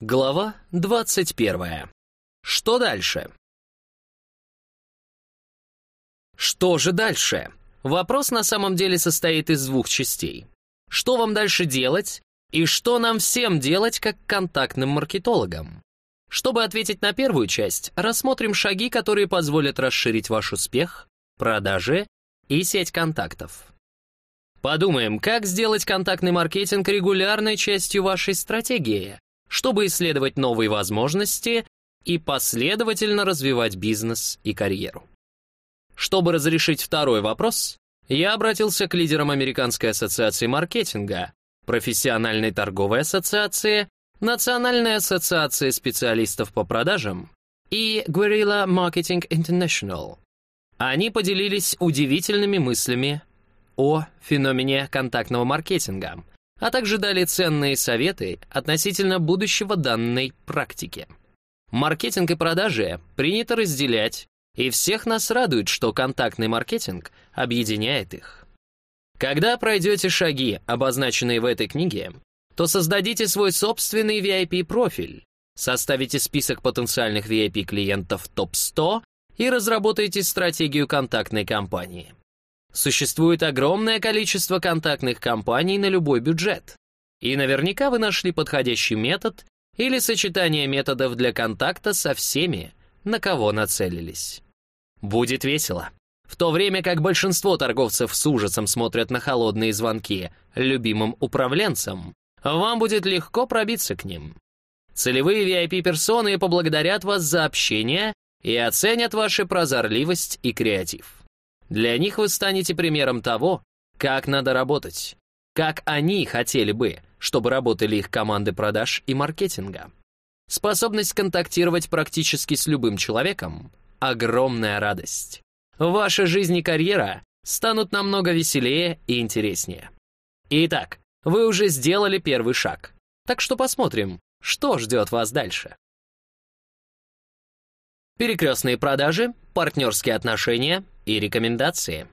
Глава 21. Что дальше? Что же дальше? Вопрос на самом деле состоит из двух частей. Что вам дальше делать и что нам всем делать как контактным маркетологам? Чтобы ответить на первую часть, рассмотрим шаги, которые позволят расширить ваш успех, продажи и сеть контактов. Подумаем, как сделать контактный маркетинг регулярной частью вашей стратегии, чтобы исследовать новые возможности и последовательно развивать бизнес и карьеру. Чтобы разрешить второй вопрос, я обратился к лидерам Американской ассоциации маркетинга, Профессиональной торговой ассоциации, Национальной ассоциации специалистов по продажам и Guerrilla Marketing International. Они поделились удивительными мыслями о феномене контактного маркетинга – а также дали ценные советы относительно будущего данной практики. Маркетинг и продажи принято разделять, и всех нас радует, что контактный маркетинг объединяет их. Когда пройдете шаги, обозначенные в этой книге, то создадите свой собственный VIP-профиль, составите список потенциальных VIP-клиентов топ-100 и разработайте стратегию контактной кампании. Существует огромное количество контактных компаний на любой бюджет. И наверняка вы нашли подходящий метод или сочетание методов для контакта со всеми, на кого нацелились. Будет весело. В то время как большинство торговцев с ужасом смотрят на холодные звонки любимым управленцам, вам будет легко пробиться к ним. Целевые VIP-персоны поблагодарят вас за общение и оценят вашу прозорливость и креатив. Для них вы станете примером того, как надо работать, как они хотели бы, чтобы работали их команды продаж и маркетинга. Способность контактировать практически с любым человеком — огромная радость. Ваша жизнь и карьера станут намного веселее и интереснее. Итак, вы уже сделали первый шаг. Так что посмотрим, что ждет вас дальше. Перекрестные продажи, партнерские отношения и рекомендации.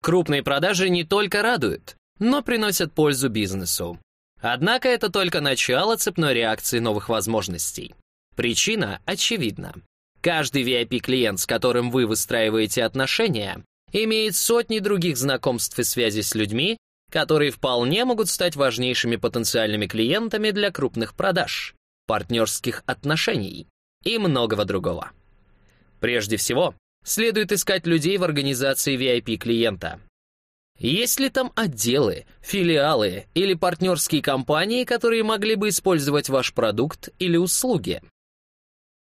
Крупные продажи не только радуют, но приносят пользу бизнесу. Однако это только начало цепной реакции новых возможностей. Причина очевидна. Каждый VIP-клиент, с которым вы выстраиваете отношения, имеет сотни других знакомств и связей с людьми, которые вполне могут стать важнейшими потенциальными клиентами для крупных продаж, партнерских отношений и многого другого. Прежде всего, следует искать людей в организации VIP-клиента. Есть ли там отделы, филиалы или партнерские компании, которые могли бы использовать ваш продукт или услуги?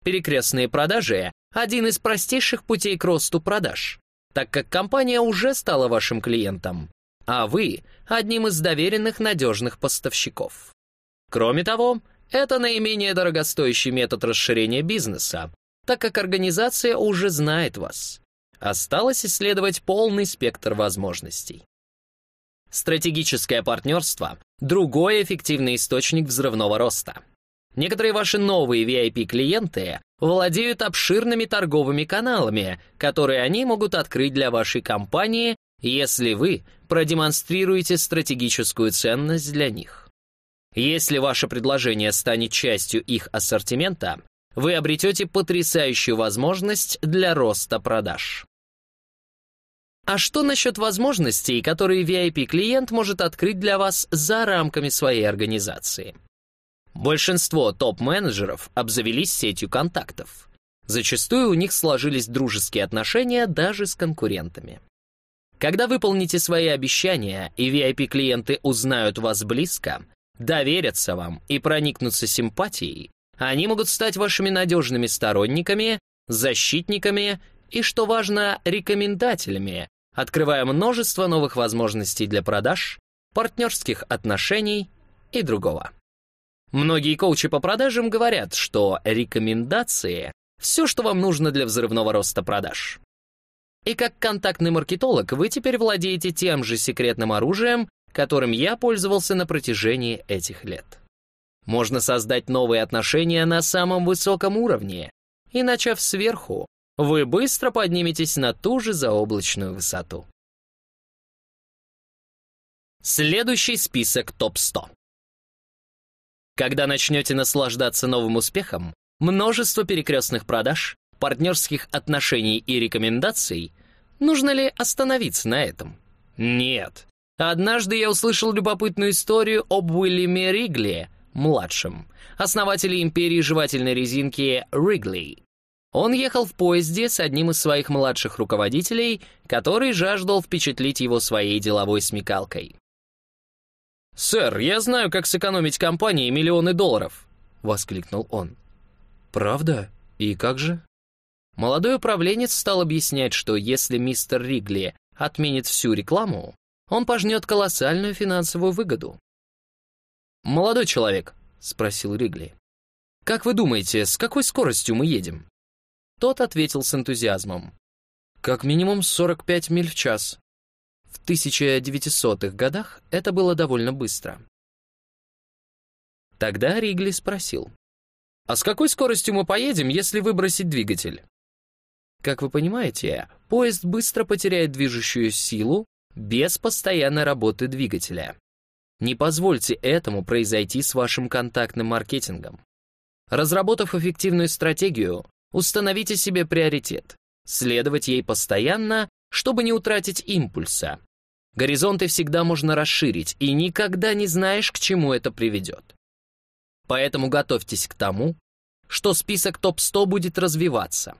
Перекрестные продажи – один из простейших путей к росту продаж, так как компания уже стала вашим клиентом, а вы – одним из доверенных надежных поставщиков. Кроме того, это наименее дорогостоящий метод расширения бизнеса, так как организация уже знает вас. Осталось исследовать полный спектр возможностей. Стратегическое партнерство – другой эффективный источник взрывного роста. Некоторые ваши новые VIP-клиенты владеют обширными торговыми каналами, которые они могут открыть для вашей компании, если вы продемонстрируете стратегическую ценность для них. Если ваше предложение станет частью их ассортимента, вы обретете потрясающую возможность для роста продаж. А что насчет возможностей, которые VIP-клиент может открыть для вас за рамками своей организации? Большинство топ-менеджеров обзавелись сетью контактов. Зачастую у них сложились дружеские отношения даже с конкурентами. Когда выполните свои обещания и VIP-клиенты узнают вас близко, доверятся вам и проникнутся симпатией, они могут стать вашими надежными сторонниками, защитниками и, что важно, рекомендателями, открывая множество новых возможностей для продаж, партнерских отношений и другого. Многие коучи по продажам говорят, что рекомендации — все, что вам нужно для взрывного роста продаж. И как контактный маркетолог вы теперь владеете тем же секретным оружием, которым я пользовался на протяжении этих лет. Можно создать новые отношения на самом высоком уровне, и, начав сверху, вы быстро подниметесь на ту же заоблачную высоту. Следующий список топ-100. Когда начнете наслаждаться новым успехом, множество перекрестных продаж, партнерских отношений и рекомендаций, нужно ли остановиться на этом? Нет. Однажды я услышал любопытную историю об Уильяме Ригли, младшем, основателе империи жевательной резинки Ригли. Он ехал в поезде с одним из своих младших руководителей, который жаждал впечатлить его своей деловой смекалкой. «Сэр, я знаю, как сэкономить компании миллионы долларов», — воскликнул он. «Правда? И как же?» Молодой управленец стал объяснять, что если мистер Ригли отменит всю рекламу, он пожнет колоссальную финансовую выгоду. «Молодой человек», — спросил Ригли, — «как вы думаете, с какой скоростью мы едем?» Тот ответил с энтузиазмом. «Как минимум 45 миль в час». В 1900-х годах это было довольно быстро. Тогда Ригли спросил, «А с какой скоростью мы поедем, если выбросить двигатель?» Как вы понимаете, поезд быстро потеряет движущую силу без постоянной работы двигателя. Не позвольте этому произойти с вашим контактным маркетингом. Разработав эффективную стратегию, установите себе приоритет, следовать ей постоянно, чтобы не утратить импульса. Горизонты всегда можно расширить, и никогда не знаешь, к чему это приведет. Поэтому готовьтесь к тому, что список топ-100 будет развиваться.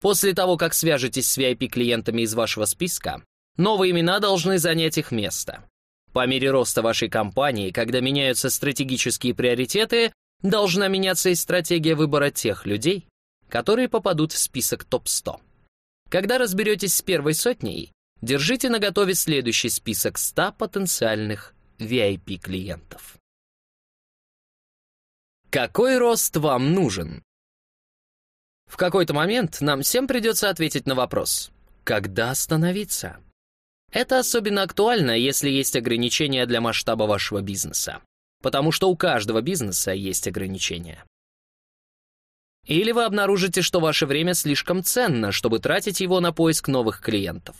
После того, как свяжетесь с VIP-клиентами из вашего списка, новые имена должны занять их место. По мере роста вашей компании, когда меняются стратегические приоритеты, должна меняться и стратегия выбора тех людей, которые попадут в список топ-100. Когда разберетесь с первой сотней, держите наготове следующий список 100 потенциальных VIP-клиентов. Какой рост вам нужен? В какой-то момент нам всем придется ответить на вопрос «Когда остановиться?». Это особенно актуально, если есть ограничения для масштаба вашего бизнеса, потому что у каждого бизнеса есть ограничения. Или вы обнаружите, что ваше время слишком ценно, чтобы тратить его на поиск новых клиентов.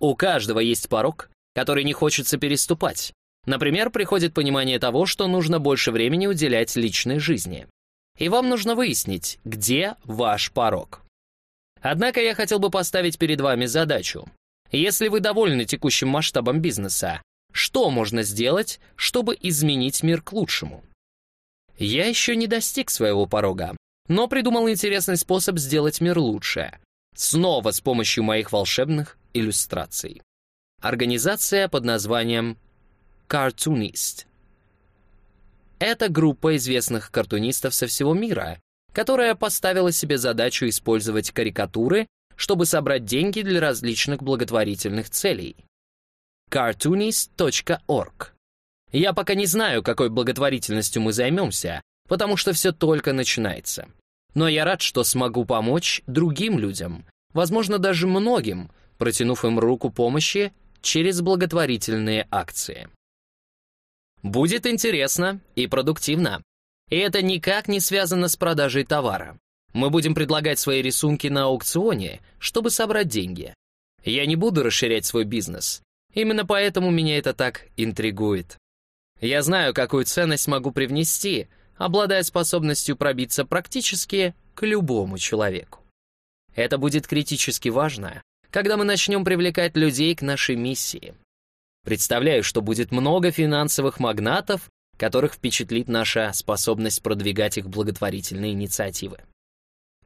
У каждого есть порог, который не хочется переступать. Например, приходит понимание того, что нужно больше времени уделять личной жизни. И вам нужно выяснить, где ваш порог. Однако я хотел бы поставить перед вами задачу. Если вы довольны текущим масштабом бизнеса, что можно сделать, чтобы изменить мир к лучшему? Я еще не достиг своего порога, но придумал интересный способ сделать мир лучше. Снова с помощью моих волшебных иллюстраций. Организация под названием Cartoonist. Это группа известных картунистов со всего мира, которая поставила себе задачу использовать карикатуры, чтобы собрать деньги для различных благотворительных целей. cartoonist.org Я пока не знаю, какой благотворительностью мы займемся, потому что все только начинается. Но я рад, что смогу помочь другим людям, возможно, даже многим, протянув им руку помощи через благотворительные акции. Будет интересно и продуктивно. И это никак не связано с продажей товара. Мы будем предлагать свои рисунки на аукционе, чтобы собрать деньги. Я не буду расширять свой бизнес. Именно поэтому меня это так интригует. Я знаю, какую ценность могу привнести, обладая способностью пробиться практически к любому человеку. Это будет критически важно, когда мы начнем привлекать людей к нашей миссии. Представляю, что будет много финансовых магнатов, которых впечатлит наша способность продвигать их благотворительные инициативы.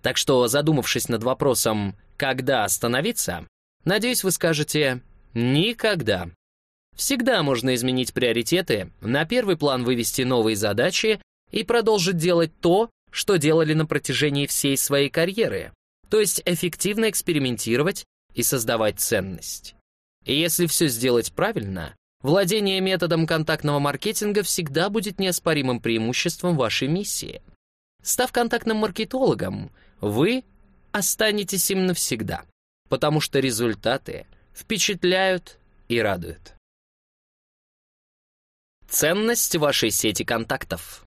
Так что, задумавшись над вопросом «когда остановиться?», надеюсь, вы скажете «никогда». Всегда можно изменить приоритеты, на первый план вывести новые задачи и продолжить делать то, что делали на протяжении всей своей карьеры, то есть эффективно экспериментировать и создавать ценность. И если все сделать правильно, владение методом контактного маркетинга всегда будет неоспоримым преимуществом вашей миссии. Став контактным маркетологом, вы останетесь им навсегда, потому что результаты впечатляют и радуют. Ценность вашей сети контактов.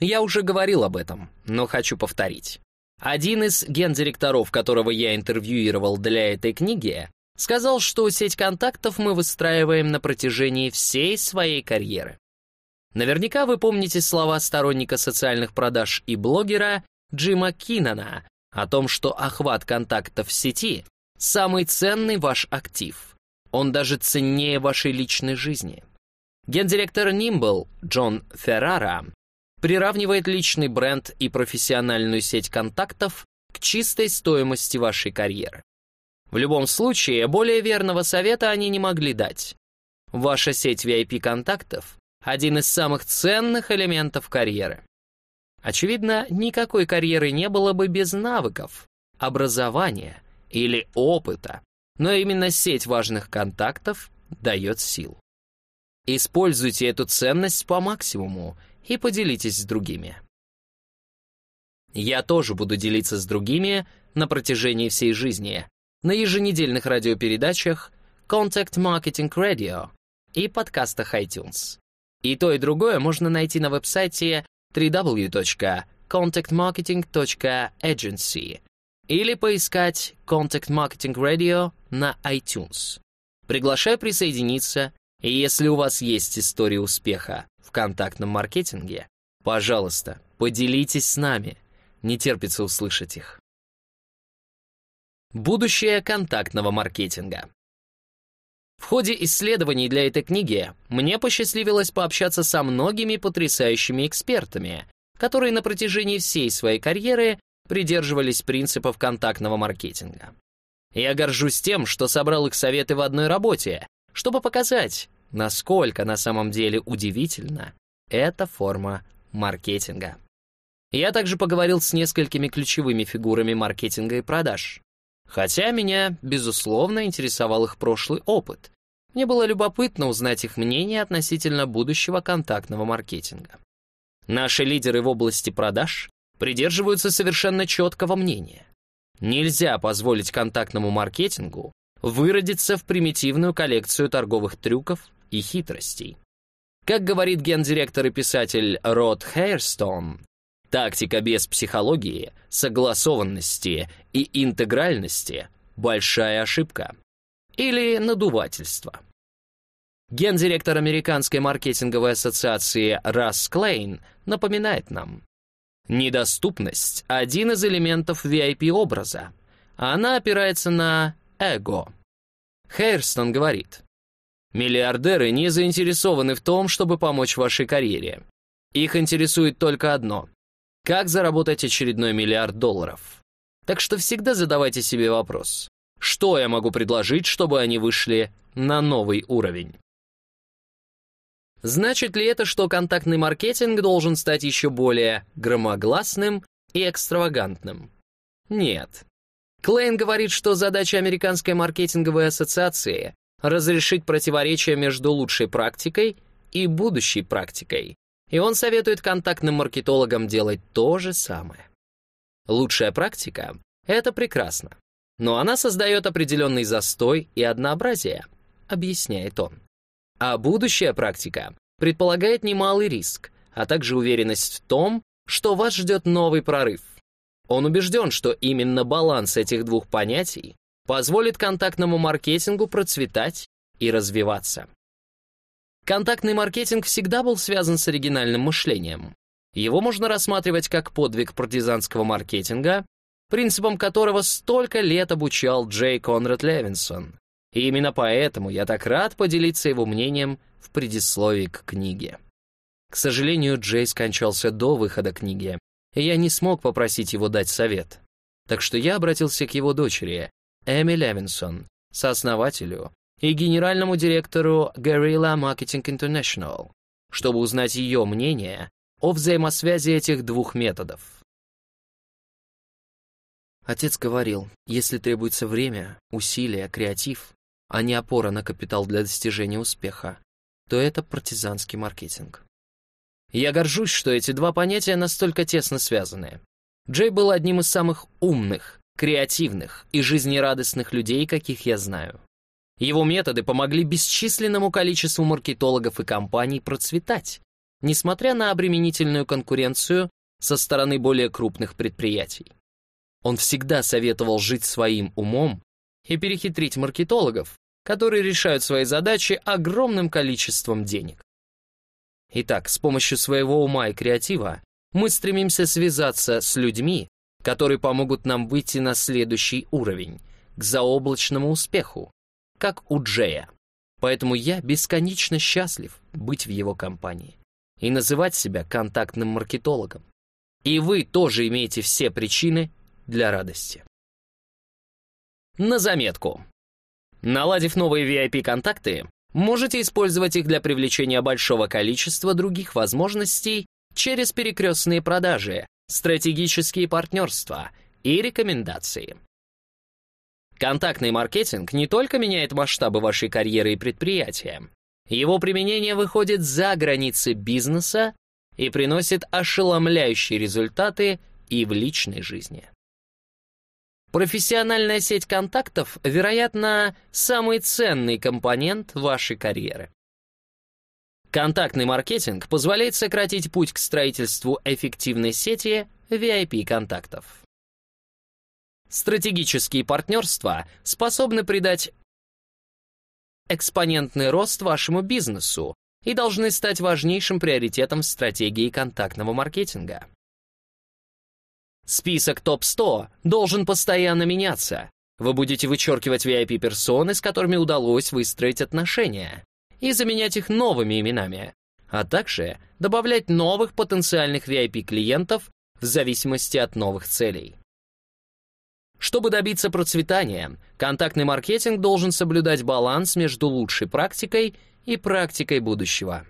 Я уже говорил об этом, но хочу повторить. Один из гендиректоров, которого я интервьюировал для этой книги, сказал, что сеть контактов мы выстраиваем на протяжении всей своей карьеры. Наверняка вы помните слова сторонника социальных продаж и блогера Джима Киннона о том, что охват контактов в сети – самый ценный ваш актив. Он даже ценнее вашей личной жизни. Гендиректор Nimble Джон Феррара приравнивает личный бренд и профессиональную сеть контактов к чистой стоимости вашей карьеры. В любом случае, более верного совета они не могли дать. Ваша сеть VIP-контактов — один из самых ценных элементов карьеры. Очевидно, никакой карьеры не было бы без навыков, образования или опыта, но именно сеть важных контактов дает сил. Используйте эту ценность по максимуму и поделитесь с другими. Я тоже буду делиться с другими на протяжении всей жизни, на еженедельных радиопередачах Contact Marketing Radio и подкастах iTunes. И то, и другое можно найти на веб-сайте www.contactmarketing.agency или поискать Contact Marketing Radio на iTunes. Приглашаю присоединиться, и если у вас есть история успеха в контактном маркетинге, пожалуйста, поделитесь с нами. Не терпится услышать их. Будущее контактного маркетинга. В ходе исследований для этой книги мне посчастливилось пообщаться со многими потрясающими экспертами, которые на протяжении всей своей карьеры придерживались принципов контактного маркетинга. Я горжусь тем, что собрал их советы в одной работе, чтобы показать, насколько на самом деле удивительна эта форма маркетинга. Я также поговорил с несколькими ключевыми фигурами маркетинга и продаж. Хотя меня, безусловно, интересовал их прошлый опыт. Мне было любопытно узнать их мнение относительно будущего контактного маркетинга. Наши лидеры в области продаж придерживаются совершенно четкого мнения. Нельзя позволить контактному маркетингу выродиться в примитивную коллекцию торговых трюков и хитростей. Как говорит гендиректор и писатель Род Хейрстон, тактика без психологии, согласованности и интегральности – большая ошибка. Или надувательство. Гендиректор Американской маркетинговой ассоциации Расс Клейн напоминает нам, недоступность – один из элементов VIP-образа. Она опирается на эго. Хейрстон говорит, Миллиардеры не заинтересованы в том, чтобы помочь вашей карьере. Их интересует только одно — как заработать очередной миллиард долларов. Так что всегда задавайте себе вопрос, что я могу предложить, чтобы они вышли на новый уровень? Значит ли это, что контактный маркетинг должен стать еще более громогласным и экстравагантным? Нет. Клейн говорит, что задача Американской маркетинговой ассоциации разрешить противоречия между лучшей практикой и будущей практикой. И он советует контактным маркетологам делать то же самое. Лучшая практика — это прекрасно, но она создает определенный застой и однообразие, объясняет он. А будущая практика предполагает немалый риск, а также уверенность в том, что вас ждет новый прорыв. Он убежден, что именно баланс этих двух понятий позволит контактному маркетингу процветать и развиваться. Контактный маркетинг всегда был связан с оригинальным мышлением. Его можно рассматривать как подвиг партизанского маркетинга, принципом которого столько лет обучал Джей Конрад Левинсон. И именно поэтому я так рад поделиться его мнением в предисловии к книге. К сожалению, Джей скончался до выхода книги, и я не смог попросить его дать совет. Так что я обратился к его дочери, Эми Левинсон, сооснователю и генеральному директору Guerrilla Marketing International, чтобы узнать ее мнение о взаимосвязи этих двух методов. Отец говорил, если требуется время, усилия, креатив, а не опора на капитал для достижения успеха, то это партизанский маркетинг. Я горжусь, что эти два понятия настолько тесно связаны. Джей был одним из самых умных, креативных и жизнерадостных людей, каких я знаю. Его методы помогли бесчисленному количеству маркетологов и компаний процветать, несмотря на обременительную конкуренцию со стороны более крупных предприятий. Он всегда советовал жить своим умом и перехитрить маркетологов, которые решают свои задачи огромным количеством денег. Итак, с помощью своего ума и креатива мы стремимся связаться с людьми, которые помогут нам выйти на следующий уровень, к заоблачному успеху, как у Джея. Поэтому я бесконечно счастлив быть в его компании и называть себя контактным маркетологом. И вы тоже имеете все причины для радости. На заметку. Наладив новые VIP-контакты, можете использовать их для привлечения большого количества других возможностей через перекрестные продажи, стратегические партнерства и рекомендации. Контактный маркетинг не только меняет масштабы вашей карьеры и предприятия, его применение выходит за границы бизнеса и приносит ошеломляющие результаты и в личной жизни. Профессиональная сеть контактов, вероятно, самый ценный компонент вашей карьеры. Контактный маркетинг позволяет сократить путь к строительству эффективной сети VIP-контактов. Стратегические партнерства способны придать экспонентный рост вашему бизнесу и должны стать важнейшим приоритетом стратегии контактного маркетинга. Список топ-100 должен постоянно меняться. Вы будете вычеркивать VIP-персоны, с которыми удалось выстроить отношения, и заменять их новыми именами, а также добавлять новых потенциальных VIP-клиентов в зависимости от новых целей. Чтобы добиться процветания, контактный маркетинг должен соблюдать баланс между лучшей практикой и практикой будущего.